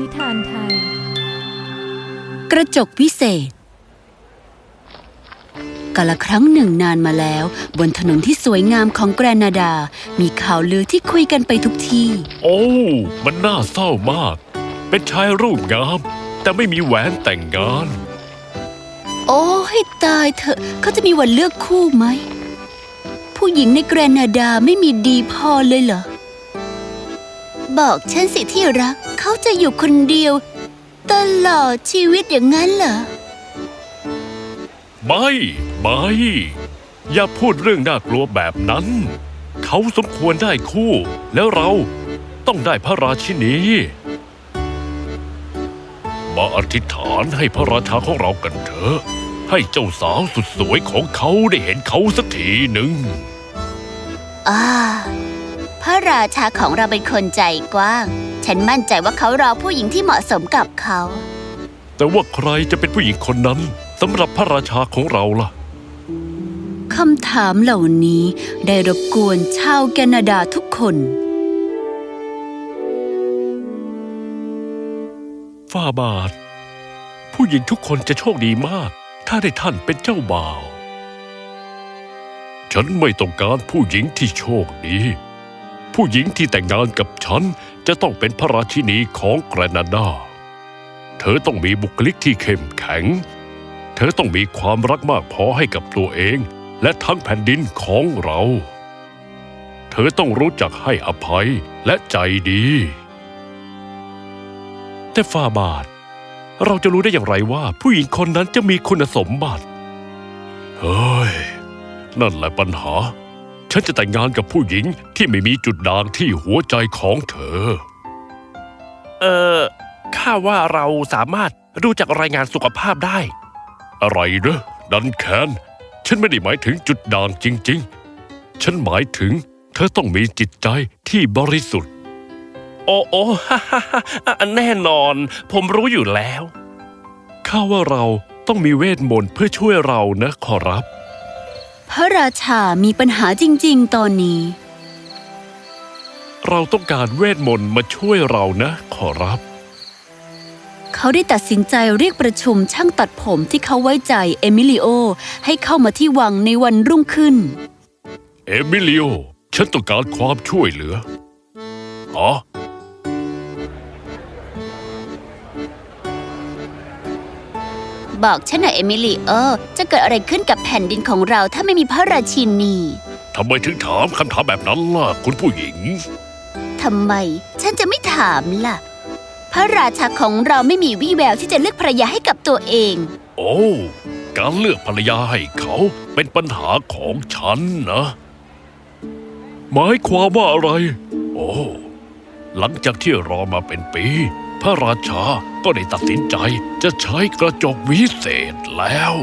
นิทานไทย กระจกวิเศษกาละครั้งหนึ่งนานมาแล้ว บนถนนที่สวยงามของแกรนาดา มีข่าวลือที่คุยกันไปทุกที่ โอ้ มันน่าเศร้ามาก เป็นชายรูปงาม แต่ไม่มีแหวนแต่งงาน โอ้ให้ตายเถอะเขาจะมีวันเลือกคู่ไหม ผู้หญิงในแกรนาดาไม่มีดีพอเลยเหรอ บอกฉันสิที่รัก เขาจะอยู่คนเดียว ตลอดชีวิตอย่างนั้นเหรอ ไม่ ไม่ อย่าพูดเรื่องน่ากลัวแบบนั้น เขาสมควรได้คู่ แล้วเราต้องได้พระราชินี มาอธิษฐานให้พระราชาของเรากันเถอะ ให้เจ้าสาวสุดสวยของเขาได้เห็นเขาสักทีหนึ่ง อ่า พระราชาของเราเป็นคนใจกว้าง ฉันมั่นใจว่าเขารอผู้หญิงที่เหมาะสมกับเขา แต่ว่าใครจะเป็นผู้หญิงคนนั้นสำหรับพระราชาของเราล่ะคำถามเหล่านี้ได้รบกวนชาวแคนาดาทุกคนฝ้าบาท ผู้หญิงทุกคนจะโชคดีมาก ถ้าได้ท่านเป็นเจ้าบ่าว ฉันไม่ต้องการผู้หญิงที่โชคดี ผู้หญิงที่แต่งงานกับฉันจะต้องเป็นพระราชินีของแคนาดา เธอต้องมีบุคลิกที่เข้มแข็ง เธอต้องมีความรักมากพอให้กับตัวเอง และทั้งแผ่นดินของเรา เธอต้องรู้จักให้อภัยและใจดี แต่ฟาบาท เราจะรู้ได้อย่างไรว่า ผู้หญิงคนนั้นจะมีคุณสมบัติ เฮ้ย นั่นแหละปัญหา ฉันจะแต่งงานกับผู้หญิงที่ไม่มีจุดด่างที่หัวใจของเธอ เออข้าว่าเราสามารถดูจากรายงานสุขภาพได้ อะไรเนอะดันแคนฉันไม่ได้หมายถึงจุดด่างจริง ๆ ฉันหมายถึง เธอต้องมีจิตใจที่บริสุทธิ์ โอ้โอ้ฮ่าฮ่าฮ่าแน่นอน ผมรู้อยู่แล้ว ข้าว่าเราต้องมีเวทมนต์เพื่อช่วยเรานะขอรับ พระราชามีปัญหาจริง ๆ ตอนนี้ เราต้องการเวทมนต์มาช่วยเรานะ ขอรับ เขาได้ตัดสินใจเรียกประชุมช่างตัดผมที่เขาไว้ใจเอมิลิโอ ให้เข้ามาที่วังในวันรุ่งขึ้น เอมิลิโอ ฉันต้องการความช่วยเหลือ อ๋อ บอกฉันหน่อยเอมิลิโอจะเกิดอะไรขึ้นกับแผ่นดินของเราถ้าไม่มีพระราชินีทำไมถึงถามคำถามแบบนั้นล่ะ คุณผู้หญิงทำไม ฉันจะไม่ถามล่ะ พระราชาของเราไม่มีวี่แววที่จะเลือกภรรยาให้กับตัวเอง โอ้การเลือกภรรยาให้เขาเป็นปัญหาของฉันนะ หมายความว่าอะไร โอ้หลังจากที่รอมาเป็นปี พระราชาก็ได้ตัดสินใจจะใช้กระจกวิเศษแล้ว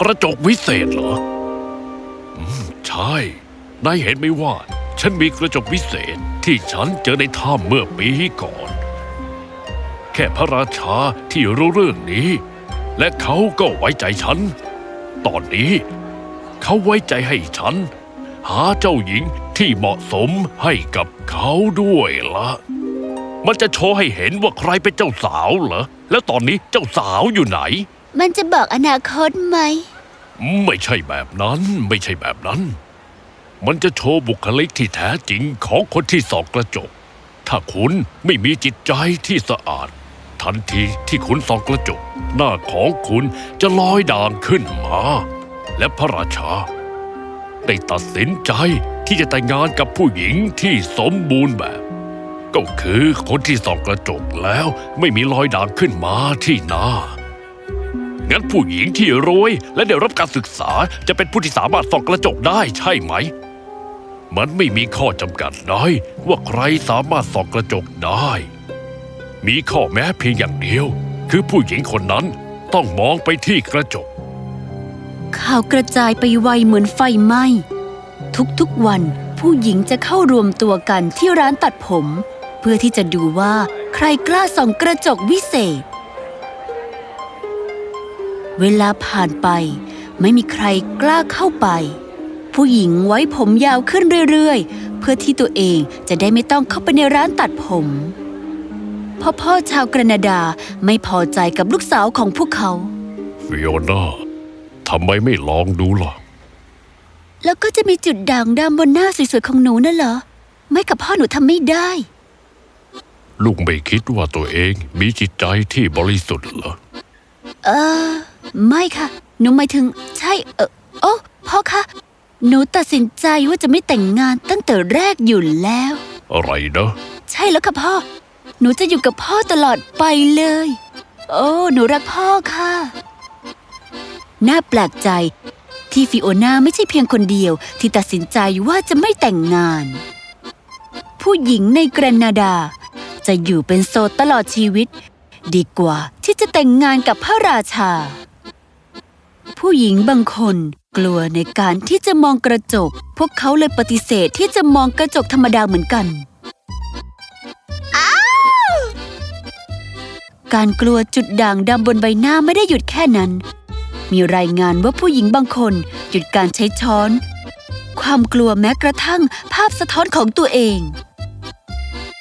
กระจกวิเศษเหรอใช่ นายเห็นไหมว่า ฉันมีกระจกวิเศษที่ฉันเจอในถ้ำเมื่อปีก่อน แค่พระราชาที่รู้เรื่องนี้ และเขาก็ไว้ใจฉัน ตอนนี้ เขาไว้ใจให้ฉัน หาเจ้าหญิงที่เหมาะสมให้กับเขาด้วยละ มันจะโชว์ให้เห็นว่าใครเป็นเจ้าสาวเหรอ แล้วตอนนี้เจ้าสาวอยู่ไหน มันจะบอกอนาคตไหม ไม่ใช่แบบนั้น ไม่ใช่แบบนั้น มันจะโชว์บุคลิกที่แท้จริงของคนที่ส่องกระจก ถ้าคุณไม่มีจิตใจที่สะอาด ทันทีที่คุณส่องกระจก หน้าของคุณจะลอยด่างขึ้นมา และพระราชา ได้ตัดสินใจที่จะแต่งงานกับผู้หญิงที่สมบูรณ์แบบ ก็คือคนที่ส่องกระจกแล้วไม่มีรอยด่างขึ้นมาที่หน้า งั้นผู้หญิงที่รวยและได้รับการศึกษาจะเป็นผู้ที่สามารถส่องกระจกได้ใช่ไหม มันไม่มีข้อจำกัดได้ว่าใครสามารถส่องกระจกได้ มีข้อแม้เพียงอย่างเดียว คือผู้หญิงคนนั้นต้องมองไปที่กระจก ข่าวกระจายไปไวเหมือนไฟไหม้ทุกๆวันผู้หญิงจะเข้ารวมตัวกันที่ร้านตัดผม เพื่อที่จะดูว่าใครกล้าส่องกระจกวิเศษ เวลาผ่านไป ไม่มีใครกล้าเข้าไป ผู้หญิงไว้ผมยาวขึ้นเรื่อยๆ เพื่อที่ตัวเองจะได้ไม่ต้องเข้าไปในร้านตัดผมพพ่อพ่อชาวแคนาดาไม่พอใจกับลูกสาวของพวกเขา ฟิโอนา ทำไมไม่ลองดูล่ะ แล้วก็จะมีจุดด่างดำบนหน้าสวยๆของหนูนั่นเหรอ ไม่กับพ่อหนูทำไม่ได้ ลูกไม่คิดว่าตัวเองมีจิตใจที่บริสุทธิ์เหรอ เออ ไม่ค่ะ หนูหมายถึง ใช่ เออโอ้พ่อคะ หนูตัดสินใจว่าจะไม่แต่งงานตั้งแต่แรกอยู่แล้ว อะไรนะ ใช่แล้วค่ะพ่อ หนูจะอยู่กับพ่อตลอดไปเลย โอ้ หนูรักพ่อค่ะ น่าแปลกใจ ที่ฟิโอนาไม่ใช่เพียงคนเดียว ที่ตัดสินใจว่าจะไม่แต่งงาน ผู้หญิงในแคนาดา จะอยู่เป็นโสดตลอดชีวิต ดีกว่าที่จะแต่งงานกับพระราชา ผู้หญิงบางคนกลัวในการที่จะมองกระจก พวกเขาเลยปฏิเสธที่จะมองกระจกธรรมดาเหมือนกันการกลัวจุดด่างดำบนใบหน้าไม่ได้หยุดแค่นั้น มีรายงานว่าผู้หญิงบางคนหยุดการใช้ช้อน ความกลัวแม้กระทั่งภาพสะท้อนของตัวเอง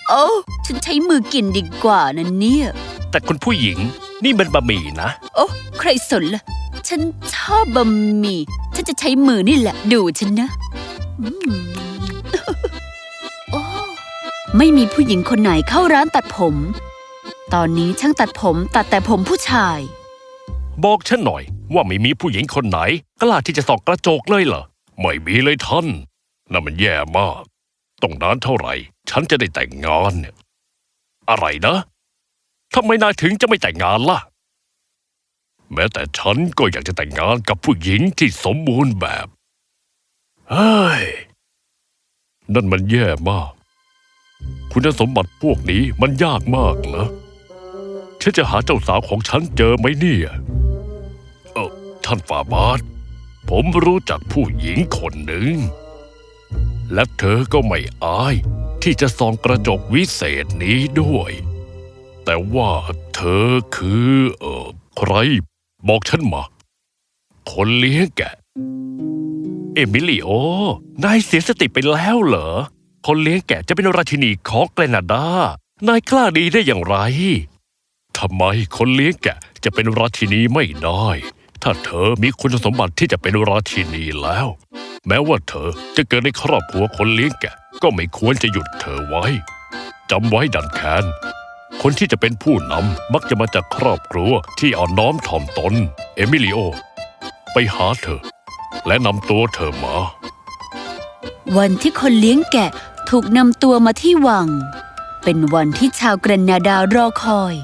โอ้ ฉันใช้มือกินดีกว่านะเนี่ย แต่คุณผู้หญิงนี่มันบะหมี่นะ โอ้ใครสนล่ะ ฉันชอบบะหมี่ ฉันจะใช้มือนี่แหละ ดูฉันนะอืมโอ้ไม่มีผู้หญิงคนไหนเข้าร้านตัดผม ตอนนี้ช่างตัดผมตัดแต่ผมผู้ชาย บอกฉันหน่อยว่าไม่มีผู้หญิงคนไหน กล้าที่จะส่องกระจกเลยเหรอ ไม่มีเลยท่านนั่นมันแย่มาก ต้องนานเท่าไหร่ ฉันจะได้แต่งงานเนี่ย อะไรนะทำไมนายถึงจะไม่แต่งงานล่ะ แม้แต่ฉันก็อยากจะแต่งงานกับผู้หญิงที่สมบูรณ์แบบ เฮ้ย นั่นมันแย่มาก คุณสมบัติพวกนี้มันยากมากเหรอฉันจะหาเจ้าสาวของฉันเจอไหมเนี่ยเออท่านฝ่าบาทผมรู้จักผู้หญิงคนหนึ่ง และเธอก็ไม่อาย ที่จะส่องกระจกวิเศษนี้ด้วย แต่ว่าเธอคือเออใคร บอกฉันมา คนเลี้ยงแกะ เอมิลิโอ นายเสียสติไปแล้วเหรอ คนเลี้ยงแกะจะเป็นราชินีของแคนาดา นายกล้าดีได้อย่างไรทำไมคนเลี้ยงแกะจะเป็นราชินีไม่ได้ ถ้าเธอมีคุณสมบัติที่จะเป็นราชินีแล้ว แม้ว่าเธอจะเกิดในครอบครัวคนเลี้ยงแกะ ก็ไม่ควรจะหยุดเธอไว้จำไว้ดันแคนคนที่จะเป็นผู้นำมักจะมาจากครอบครัวที่อ่อนน้อมถ่อมตน เอมิลิโอ ไปหาเธอ และนำตัวเธอมา วันที่คนเลี้ยงแกะถูกนำตัวมาที่วัง เป็นวันที่ชาวแคนาดารอคอย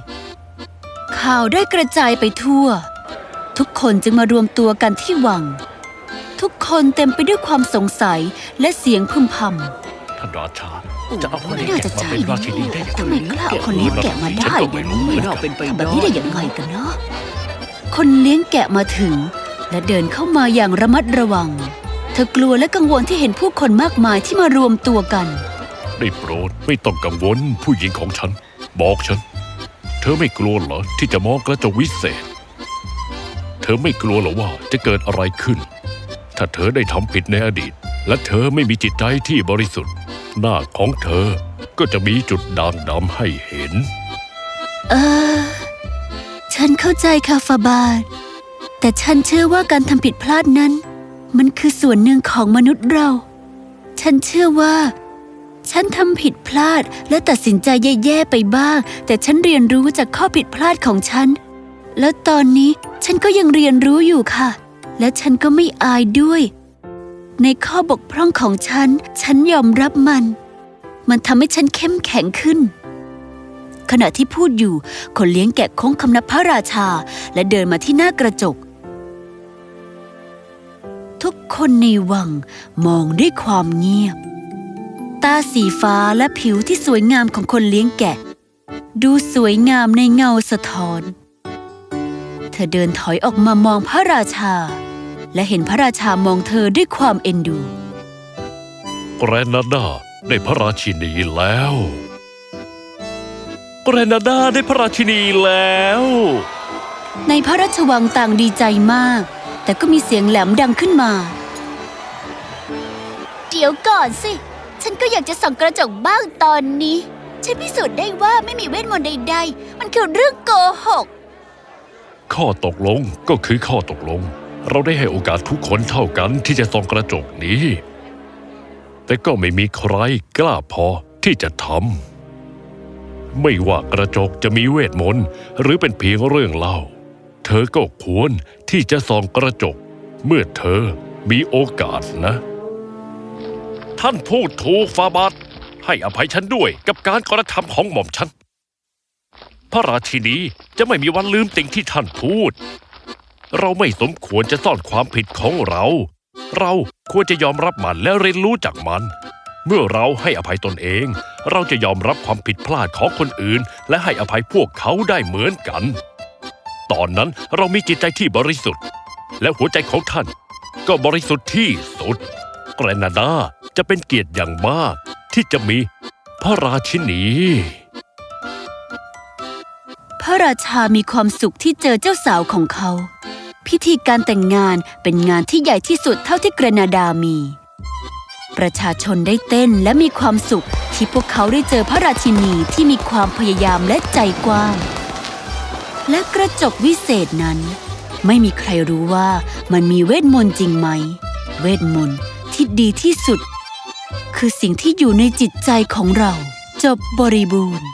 ข่าวได้กระจายไปทั่ว ทุกคนจึงมารวมตัวกันที่วัง ทุกคนเต็มไปด้วยความสงสัยและเสียงพึมพำท่านราชาจะเอาคนเลี้ยงน่าแกะจะมาใช่เป็นราชินีได้ยังทำไงไมกล้าเอาคนเลี้ยงแกะมาได้ฉันก็ไม่รู้เหมือนกันทำแบบนี้ได้ยังไงกันเนาะคนเลี้ยงแกะมาถึง และเดินเข้ามาอย่างระมัดระวัง เธอกลัวและกังวลที่เห็นผู้คนมากมายที่มารวมตัวกันได้โปรดไม่ต้องกังวลผู้หญิงของฉัน บอกฉัน เธอไม่กลัวเหรอที่จะมองกระจกวิเศษเธอไม่กลัวหรอว่าจะเกิดอะไรขึ้น ถ้าเธอได้ทำผิดในอดีต และเธอไม่มีจิตใจที่บริสุทธิ์ หน้าของเธอก็จะมีจุดด่างดำให้เห็น เออ ฉันเข้าใจค่ะฟาบาทแต่ฉันเชื่อว่าการทำผิดพลาดนั้น มันคือส่วนหนึ่งของมนุษย์เรา ฉันเชื่อว่า ฉันทำผิดพลาดและตัดสินใจแย่ๆไปบ้าง แต่ฉันเรียนรู้จากข้อผิดพลาดของฉัน แล้วตอนนี้ฉันก็ยังเรียนรู้อยู่ค่ะ และฉันก็ไม่อายด้วย ในข้อบกพร่องของฉัน ฉันยอมรับมัน มันทำให้ฉันเข้มแข็งขึ้น ขณะที่พูดอยู่ คนเลี้ยงแกะโค้งคำนับพระราชา และเดินมาที่หน้ากระจก ทุกคนในวังมองด้วยความเงียบ ตาสีฟ้าและผิวที่สวยงามของคนเลี้ยงแกะ ดูสวยงามในเงาสะท้อน ธอเดินถอยออกมามองพระราชา และเห็นพระราชามองเธอด้วยความเอ็นดูแกรนาดาได้พระราชินีแล้วแกรนาดาได้พระราชินีแล้ว ในพระราชวังต่างดีใจมาก แต่ก็มีเสียงแหลมดังขึ้นมา เดี๋ยวก่อนสิ ฉันก็อยากจะส่องกระจกบ้างตอนนี้ ฉันพิสูจน์ได้ว่าไม่มีเวทมนต์ใดๆ มันคือเรื่องโกหก ข้อตกลงก็คือข้อตกลง เราได้ให้โอกาสทุกคนเท่ากันที่จะส่องกระจกนี้ แต่ก็ไม่มีใครกล้าพอที่จะทำไม่ว่ากระจกจะมีเวทมนต์หรือเป็นเพียงเรื่องเล่า เธอก็ควรที่จะส่องกระจก เมื่อเธอมีโอกาสนะ ท่านพูดถูกฟาบาทให้อภัยฉันด้วยกับการกระทำของหม่อมฉัน พระราชินีจะไม่มีวันลืมสิ่งที่ท่านพูด เราไม่สมควรจะซ่อนความผิดของเรา เราควรจะยอมรับมันและเรียนรู้จากมัน เมื่อเราให้อภัยตนเอง เราจะยอมรับความผิดพลาดของคนอื่น และให้อภัยพวกเขาได้เหมือนกัน ตอนนั้นเรามีจิตใจที่บริสุทธิ์ และหัวใจของท่าน ก็บริสุทธิ์ที่สุด แกรนาดาจะเป็นเกียรติอย่างมากที่จะมีพระราชินี ระราชามีความสุขที่เจอเจ้าสาวของเขา พิธีการแต่งงานเป็นงานที่ใหญ่ที่สุดเท่าที่เกรนาดามี ประชาชนได้เต้นและมีความสุขที่พวกเขาได้เจอพระราชินีที่มีความพยายามและใจกว้าง และกระจกวิเศษนั้น ไม่มีใครรู้ว่ามันมีเวทมนต์จริงไหม เวทมนต์ที่ดีที่สุด คือสิ่งที่อยู่ในจิตใจของเรา จบบริบูรณ์